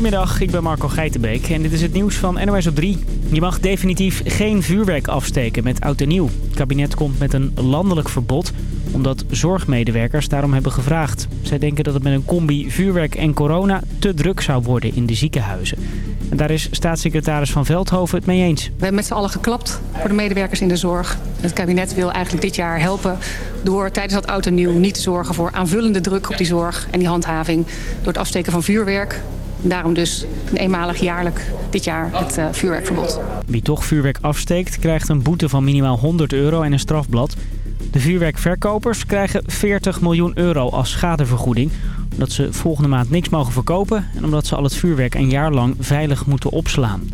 Goedemiddag, ik ben Marco Geitenbeek en dit is het nieuws van NOS op 3. Je mag definitief geen vuurwerk afsteken met oud en nieuw. Het kabinet komt met een landelijk verbod omdat zorgmedewerkers daarom hebben gevraagd. Zij denken dat het met een combi vuurwerk en corona te druk zou worden in de ziekenhuizen. En daar is staatssecretaris Van Veldhoven het mee eens. We hebben met z'n allen geklapt voor de medewerkers in de zorg. Het kabinet wil eigenlijk dit jaar helpen door tijdens dat oud en nieuw niet te zorgen voor aanvullende druk op die zorg en die handhaving. Door het afsteken van vuurwerk. Daarom dus een eenmalig jaarlijk dit jaar het uh, vuurwerkverbod. Wie toch vuurwerk afsteekt krijgt een boete van minimaal 100 euro en een strafblad. De vuurwerkverkopers krijgen 40 miljoen euro als schadevergoeding. Omdat ze volgende maand niks mogen verkopen en omdat ze al het vuurwerk een jaar lang veilig moeten opslaan.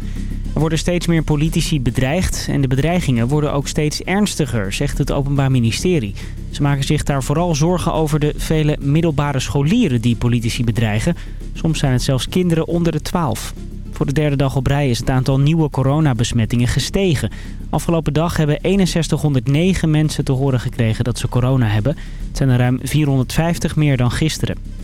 Er worden steeds meer politici bedreigd en de bedreigingen worden ook steeds ernstiger, zegt het Openbaar Ministerie. Ze maken zich daar vooral zorgen over de vele middelbare scholieren die politici bedreigen. Soms zijn het zelfs kinderen onder de 12. Voor de derde dag op rij is het aantal nieuwe coronabesmettingen gestegen. Afgelopen dag hebben 6109 mensen te horen gekregen dat ze corona hebben. Het zijn er ruim 450 meer dan gisteren.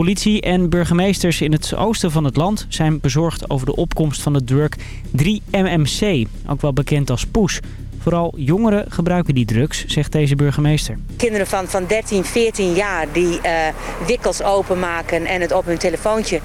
Politie en burgemeesters in het oosten van het land zijn bezorgd over de opkomst van de drug 3-MMC, ook wel bekend als poes. Vooral jongeren gebruiken die drugs, zegt deze burgemeester. Kinderen van, van 13, 14 jaar die uh, wikkels openmaken en het op hun telefoontje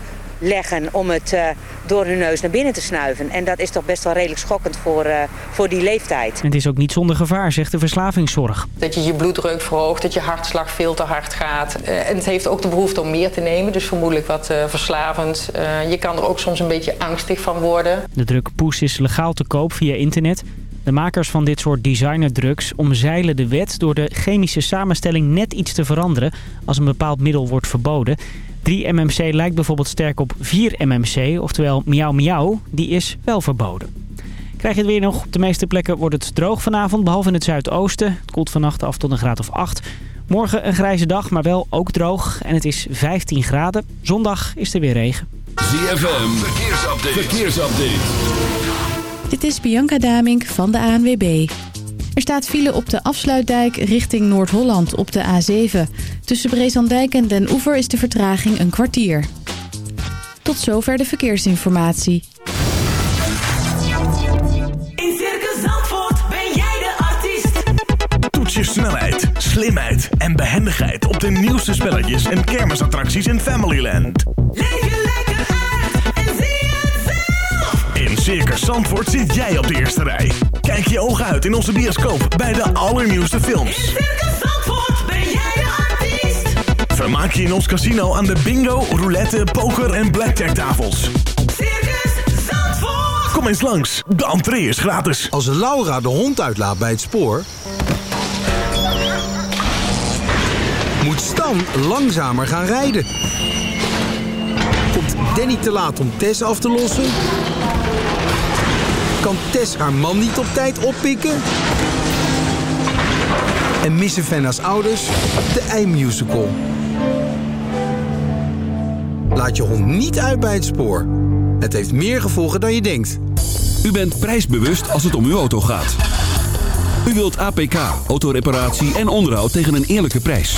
leggen om het uh, door hun neus naar binnen te snuiven. En dat is toch best wel redelijk schokkend voor, uh, voor die leeftijd. Het is ook niet zonder gevaar, zegt de verslavingszorg. Dat je je bloeddruk verhoogt, dat je hartslag veel te hard gaat. Uh, en het heeft ook de behoefte om meer te nemen, dus vermoedelijk wat verslavend. je kan er ook soms een beetje angstig van worden. De druk Poes is legaal te koop via internet. De makers van dit soort designerdrugs omzeilen de wet door de chemische samenstelling net iets te veranderen als een bepaald middel wordt verboden. 3-MMC lijkt bijvoorbeeld sterk op 4-MMC, oftewel miauw miauw. Die is wel verboden. Krijg je het weer nog. Op de meeste plekken wordt het droog vanavond, behalve in het zuidoosten. Het koelt vannacht af tot een graad of 8. Morgen een grijze dag, maar wel ook droog. En het is 15 graden. Zondag is er weer regen. ZFM, verkeersupdate. verkeersupdate. Dit is Bianca Damink van de ANWB. Er staat file op de afsluitdijk richting Noord-Holland op de A7. Tussen Brezandijk en Den Oever is de vertraging een kwartier. Tot zover de verkeersinformatie. In Circus Zandvoort ben jij de artiest. Toets je snelheid, slimheid en behendigheid op de nieuwste spelletjes en kermisattracties in Familyland. Leef Circus Zandvoort zit jij op de eerste rij. Kijk je ogen uit in onze bioscoop bij de allernieuwste films. In Circus Zandvoort ben jij de artiest. Vermaak je in ons casino aan de bingo, roulette, poker en blackjack tafels. Circus Zandvoort. Kom eens langs, de entree is gratis. Als Laura de hond uitlaat bij het spoor... moet Stan langzamer gaan rijden. Komt Danny te laat om Tess af te lossen? Kan Tess haar man niet op tijd oppikken? En missen Fenna's ouders de eindmusical? Laat je hond niet uit bij het spoor. Het heeft meer gevolgen dan je denkt. U bent prijsbewust als het om uw auto gaat. U wilt APK, autoreparatie en onderhoud tegen een eerlijke prijs.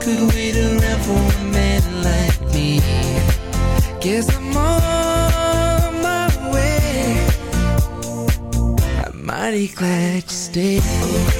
Could wait around for a man like me. Guess I'm on my way. I'm mighty glad you stayed.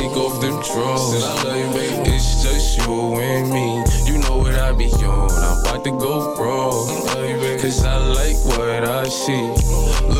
Take off them drawers. It's just you and me. You know what I be on. I'm about to go raw. Cause I like what I see.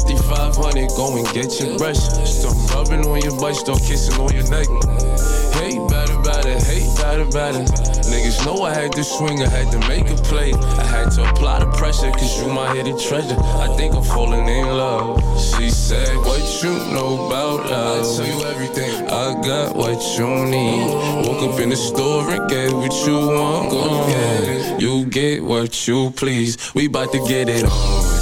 5500, go and get your brush. Start rubbing on your butt, start kissing on your neck. Hey, better, better, hey, better, better. Niggas know I had to swing, I had to make a play. I had to apply the pressure, cause you my hidden treasure. I think I'm falling in love. She said, What you know about us? I tell you everything. I got what you need. Woke up in the store and get what you want. Yeah. You get what you please. We bout to get it on.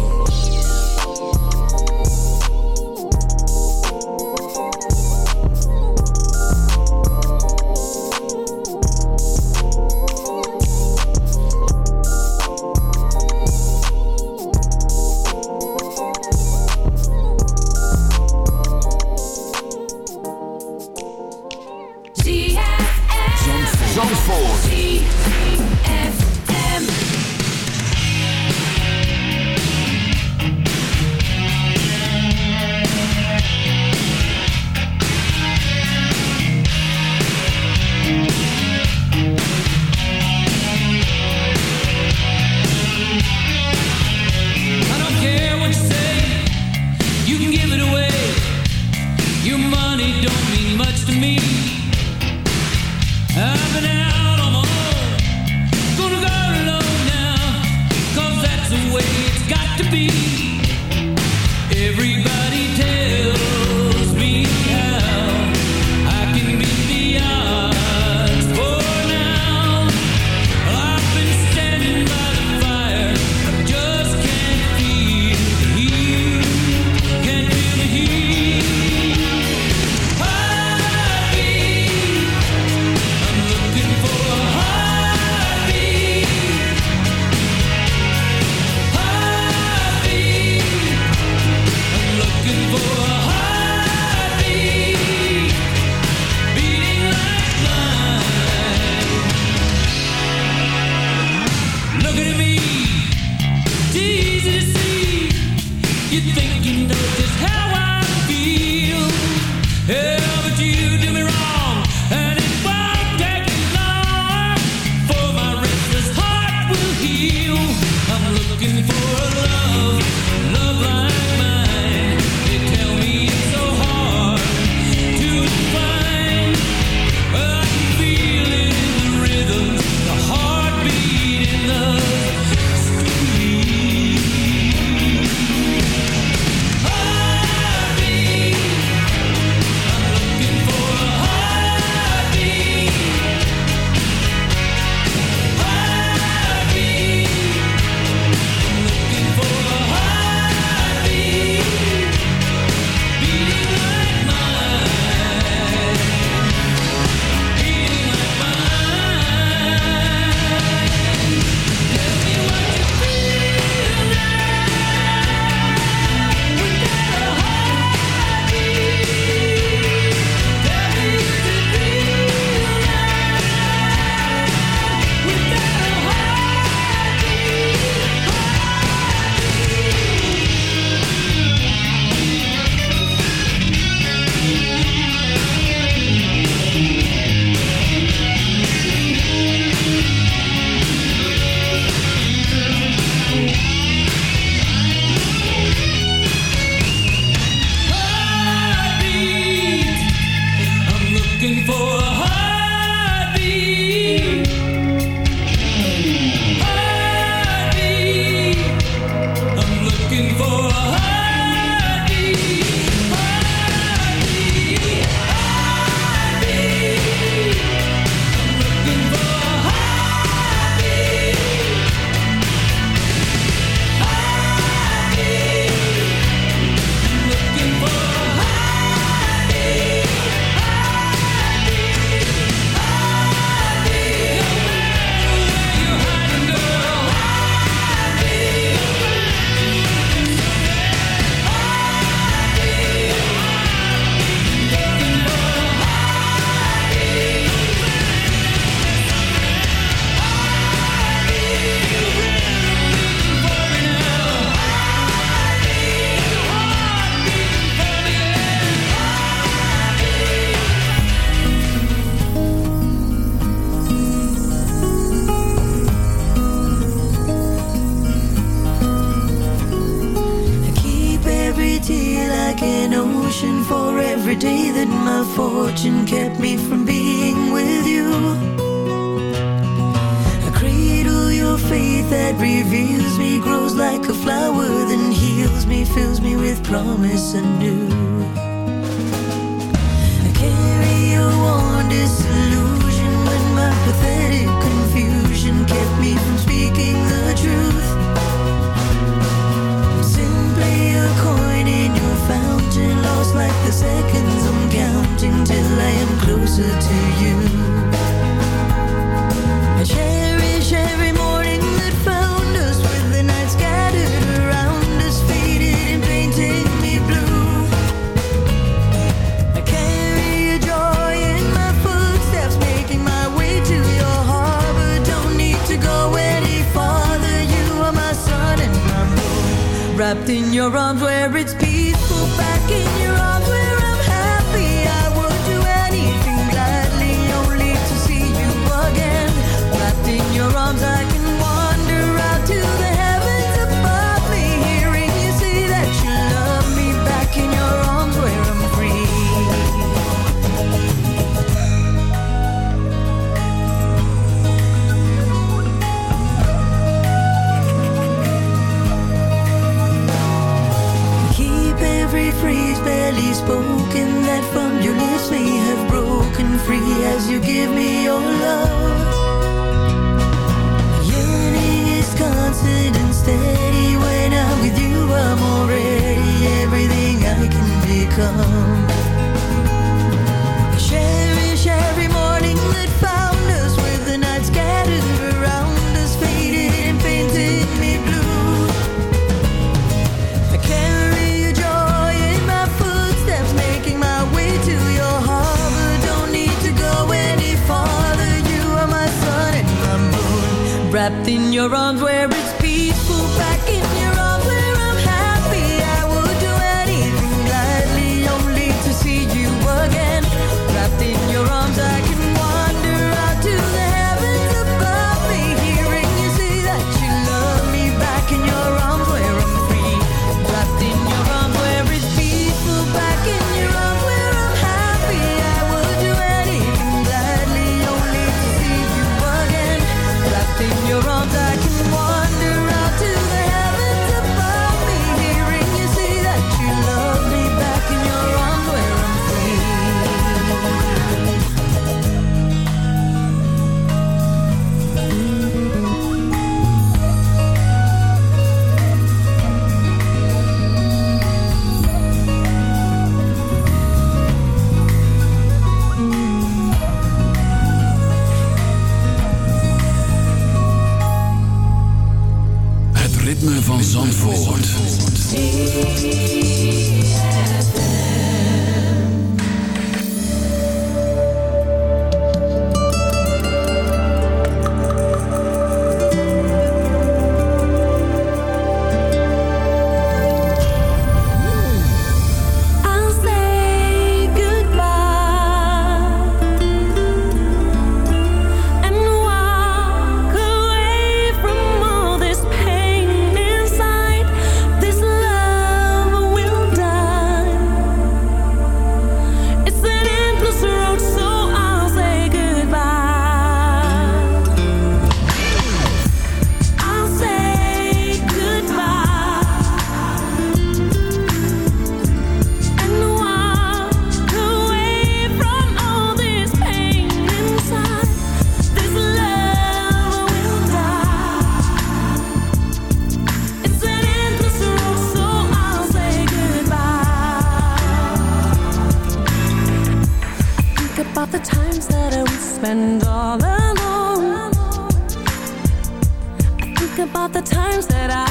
dreams that I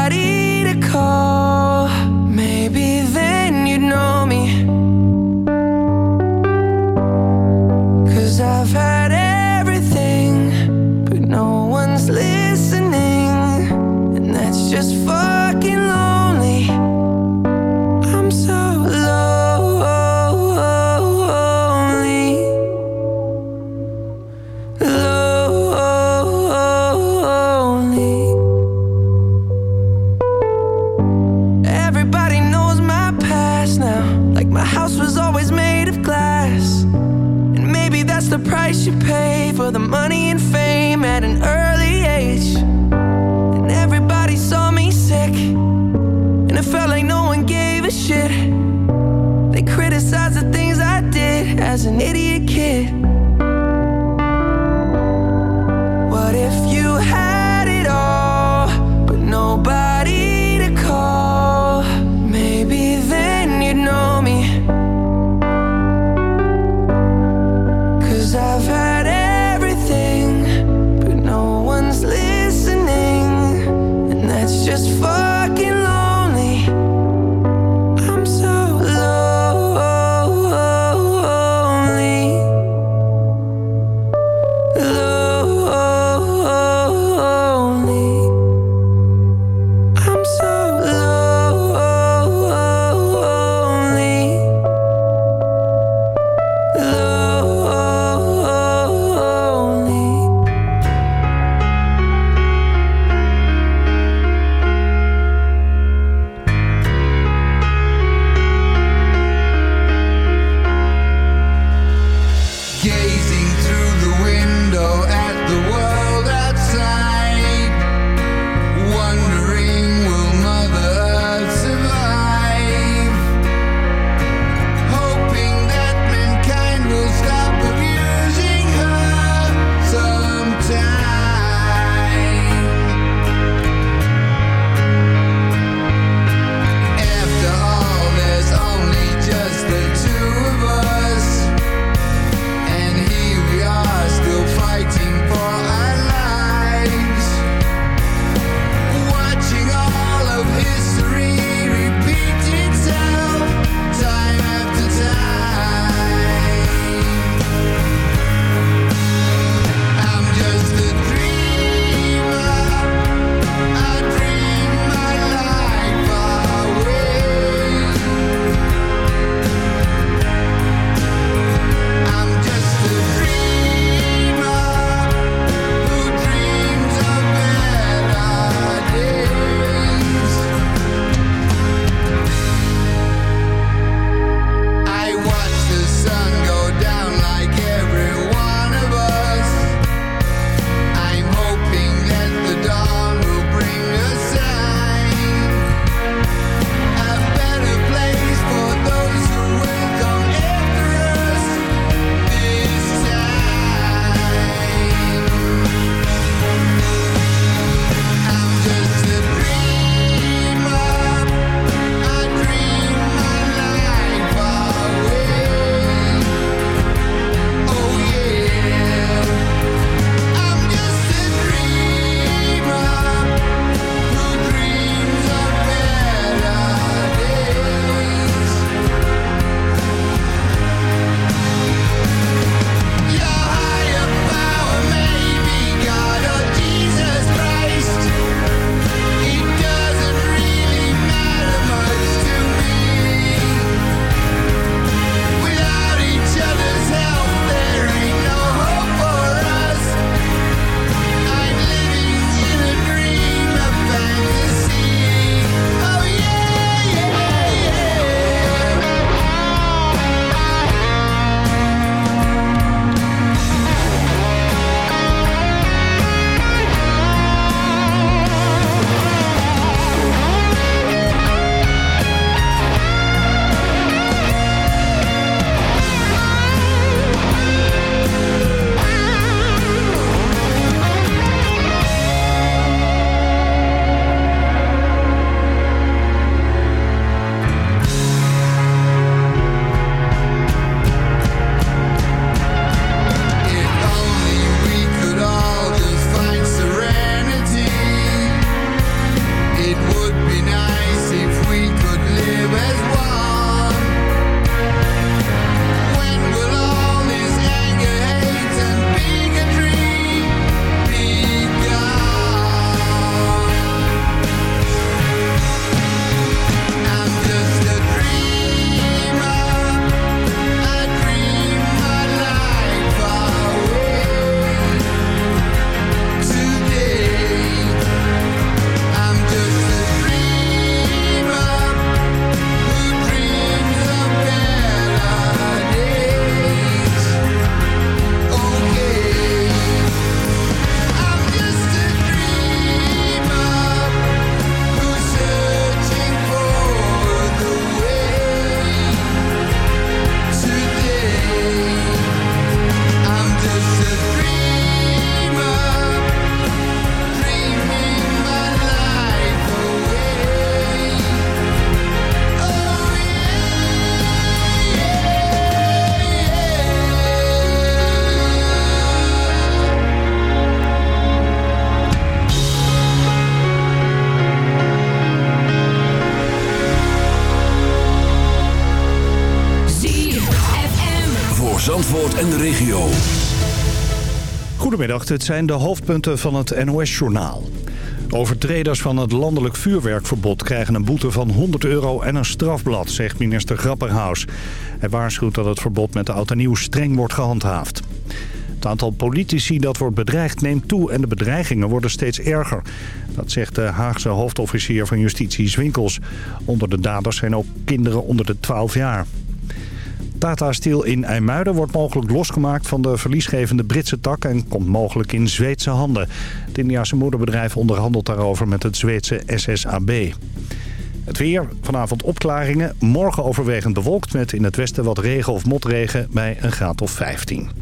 Dit zijn de hoofdpunten van het NOS-journaal. Overtreders van het landelijk vuurwerkverbod krijgen een boete van 100 euro en een strafblad, zegt minister Grapperhaus. Hij waarschuwt dat het verbod met de oud en nieuw streng wordt gehandhaafd. Het aantal politici dat wordt bedreigd neemt toe en de bedreigingen worden steeds erger. Dat zegt de Haagse hoofdofficier van Justitie Zwinkels. Onder de daders zijn ook kinderen onder de 12 jaar. Tata Steel in IJmuiden wordt mogelijk losgemaakt van de verliesgevende Britse tak en komt mogelijk in Zweedse handen. Het Indiase moederbedrijf onderhandelt daarover met het Zweedse SSAB. Het weer, vanavond opklaringen, morgen overwegend bewolkt met in het westen wat regen of motregen bij een graad of 15.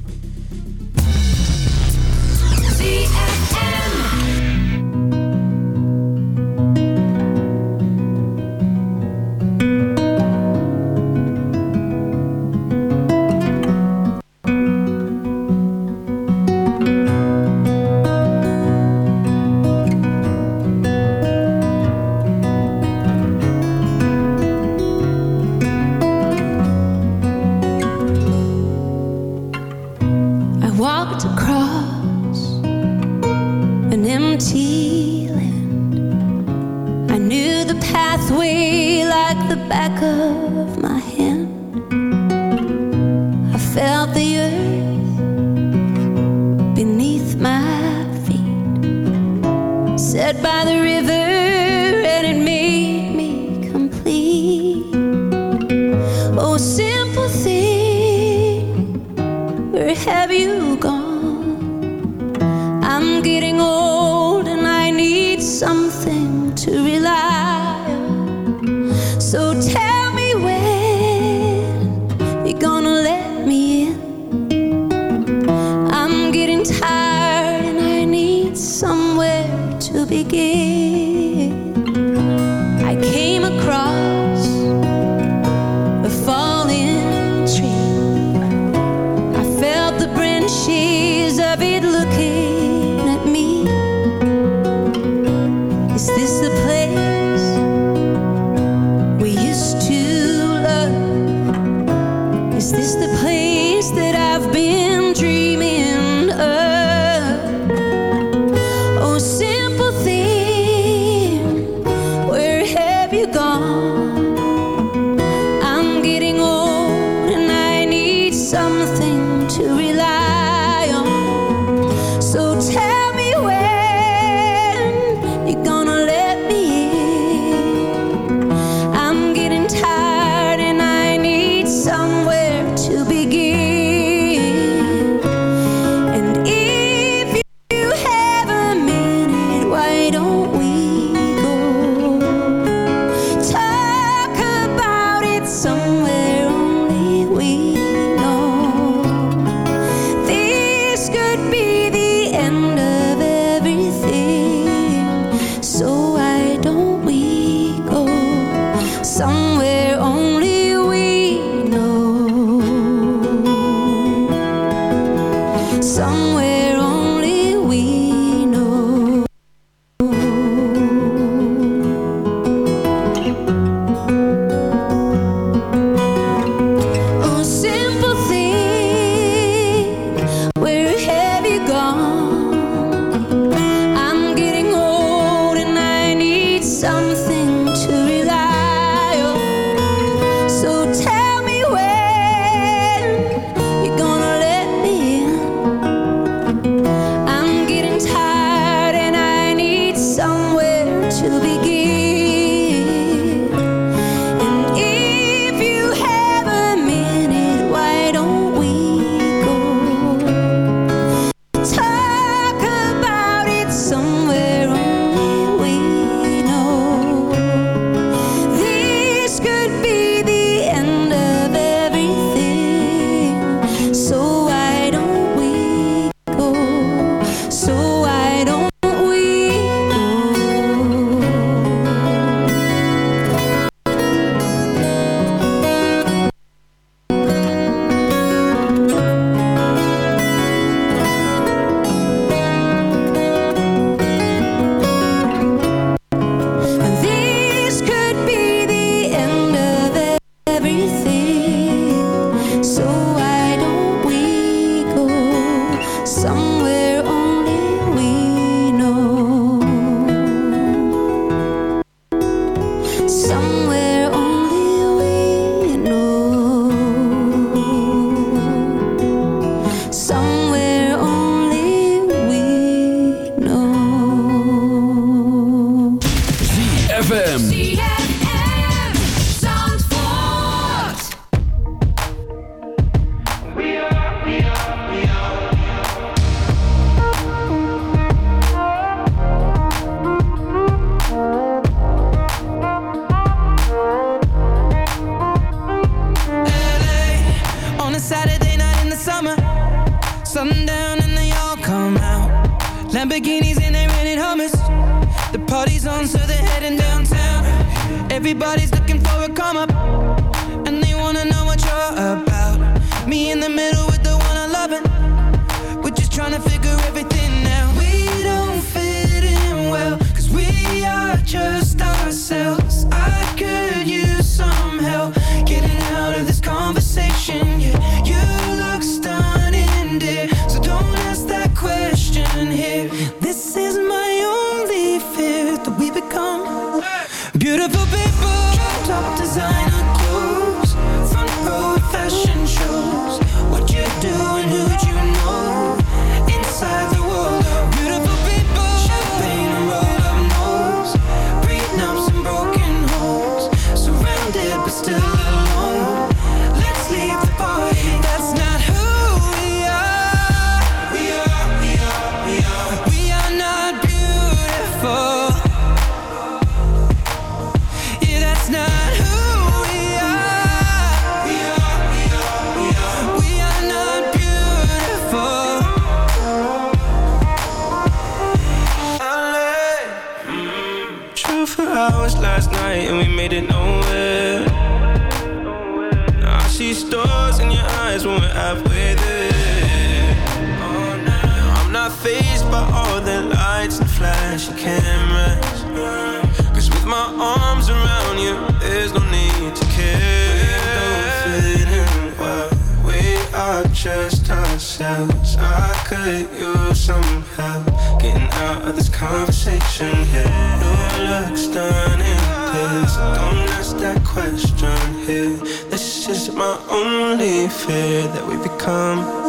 hurt you somehow. Getting out of this conversation here. Yeah. Looks done in this. Don't ask that question here. This is my only fear that we become.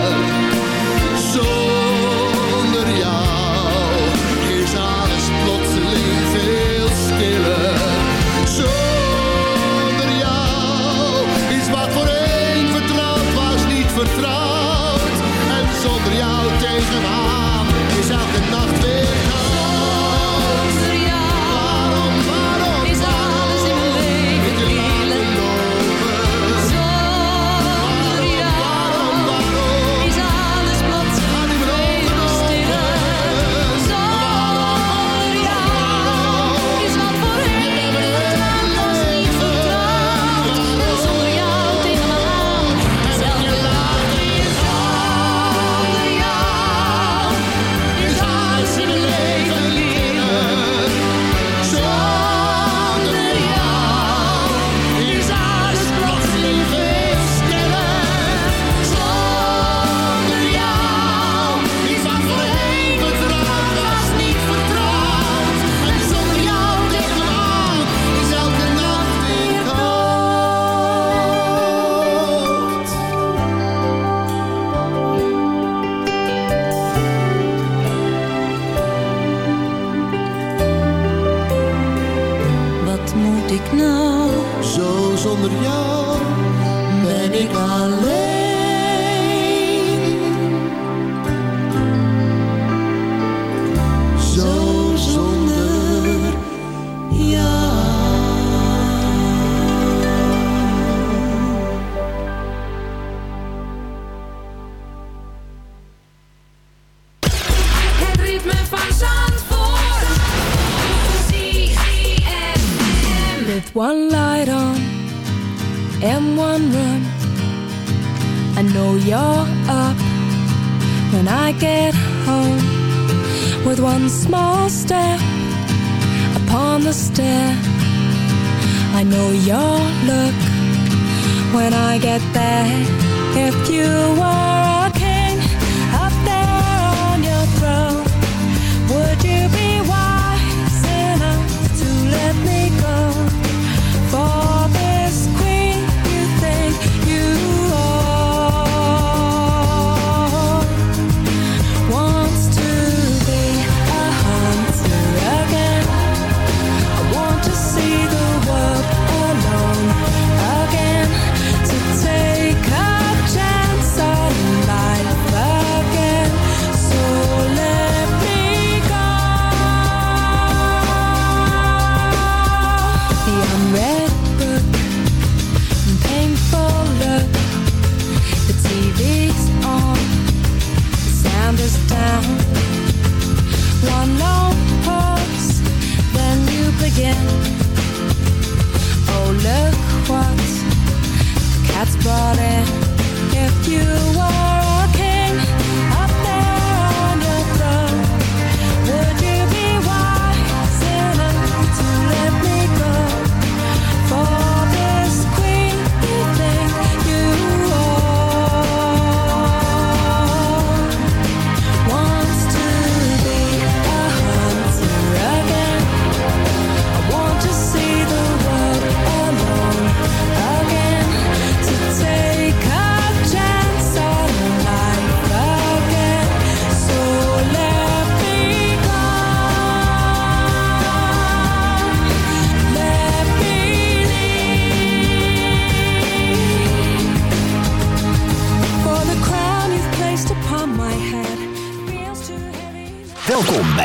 If you were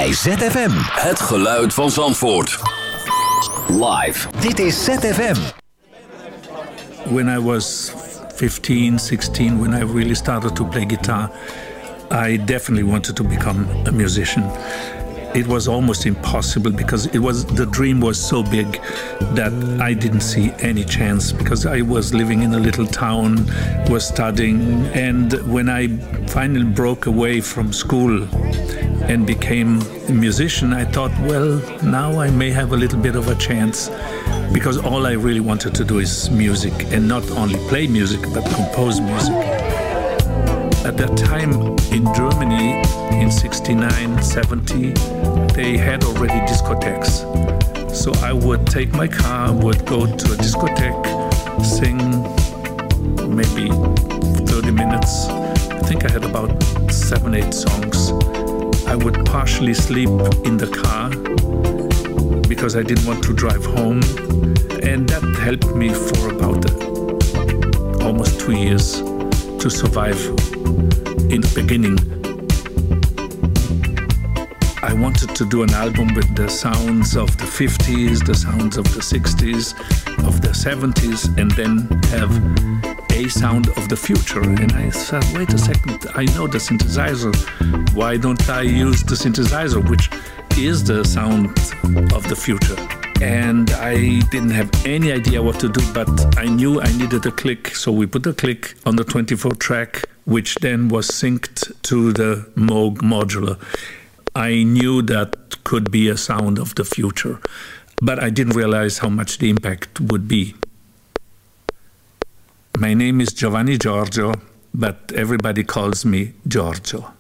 bij ZFM. Het geluid van Zandvoort. Live. Dit is ZFM. when I was 15, 16, when I really started to play guitar, I definitely wanted to become a musician. It was almost impossible because it was the dream was so big that I didn't see any chance because I was living in a little town, was studying, and when I finally broke away from school and became a musician, I thought, well, now I may have a little bit of a chance because all I really wanted to do is music and not only play music but compose music. At that time in Germany in 69, 70, they had already discotheques. So I would take my car, would go to a discotheque, sing maybe 30 minutes. I think I had about seven, eight songs. I would partially sleep in the car because I didn't want to drive home. And that helped me for about almost two years to survive in the beginning. I wanted to do an album with the sounds of the 50s, the sounds of the 60s, of the 70s, and then have a sound of the future. And I said, wait a second, I know the synthesizer. Why don't I use the synthesizer, which is the sound of the future? And I didn't have any idea what to do, but I knew I needed a click. So we put a click on the 24 track, which then was synced to the Moog modular. I knew that could be a sound of the future, but I didn't realize how much the impact would be. My name is Giovanni Giorgio, but everybody calls me Giorgio.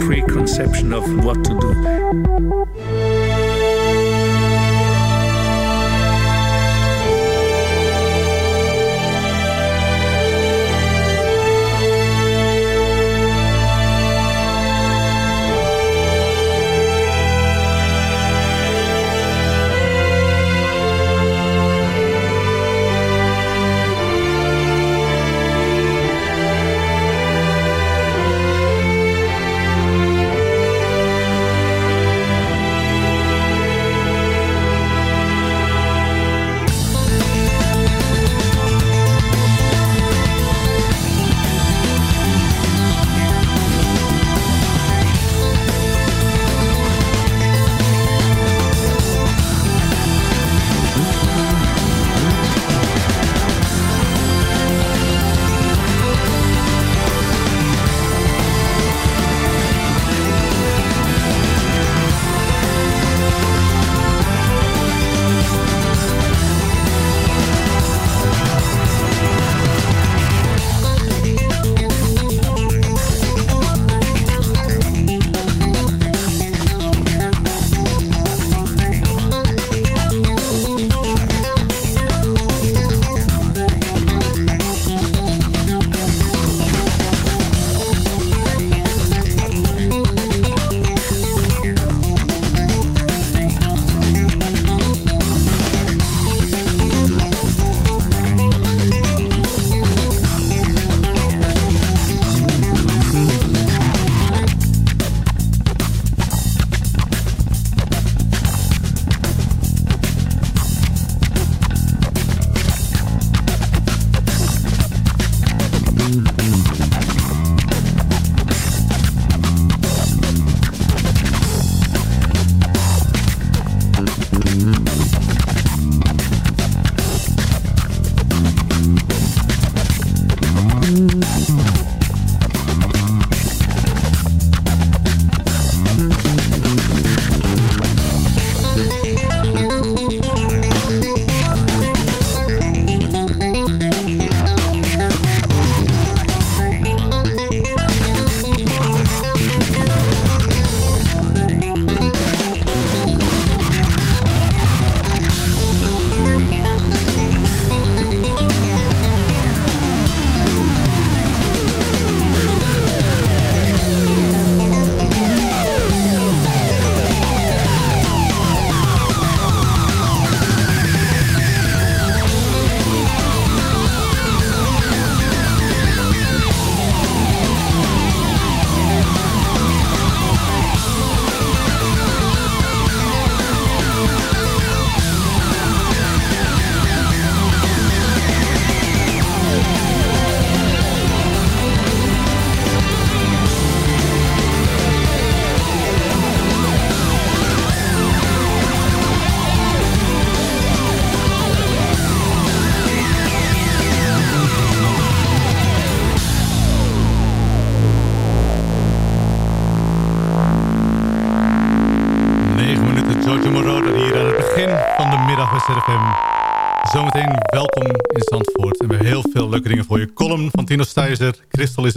Preconception of what to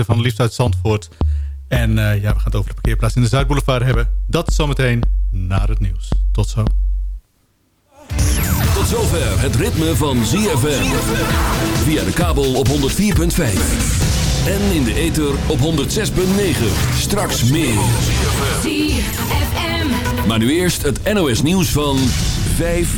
Van Liefst uit Zandvoort. En eh, ja, we gaan het over de parkeerplaats in de Zuidboulevard hebben. Dat zometeen naar het nieuws. Tot zo. Tot zover het ritme van ZFM. Via de kabel op 104.5. En in de ether op 106.9. Straks meer. ZFM. Maar nu eerst het NOS nieuws van 5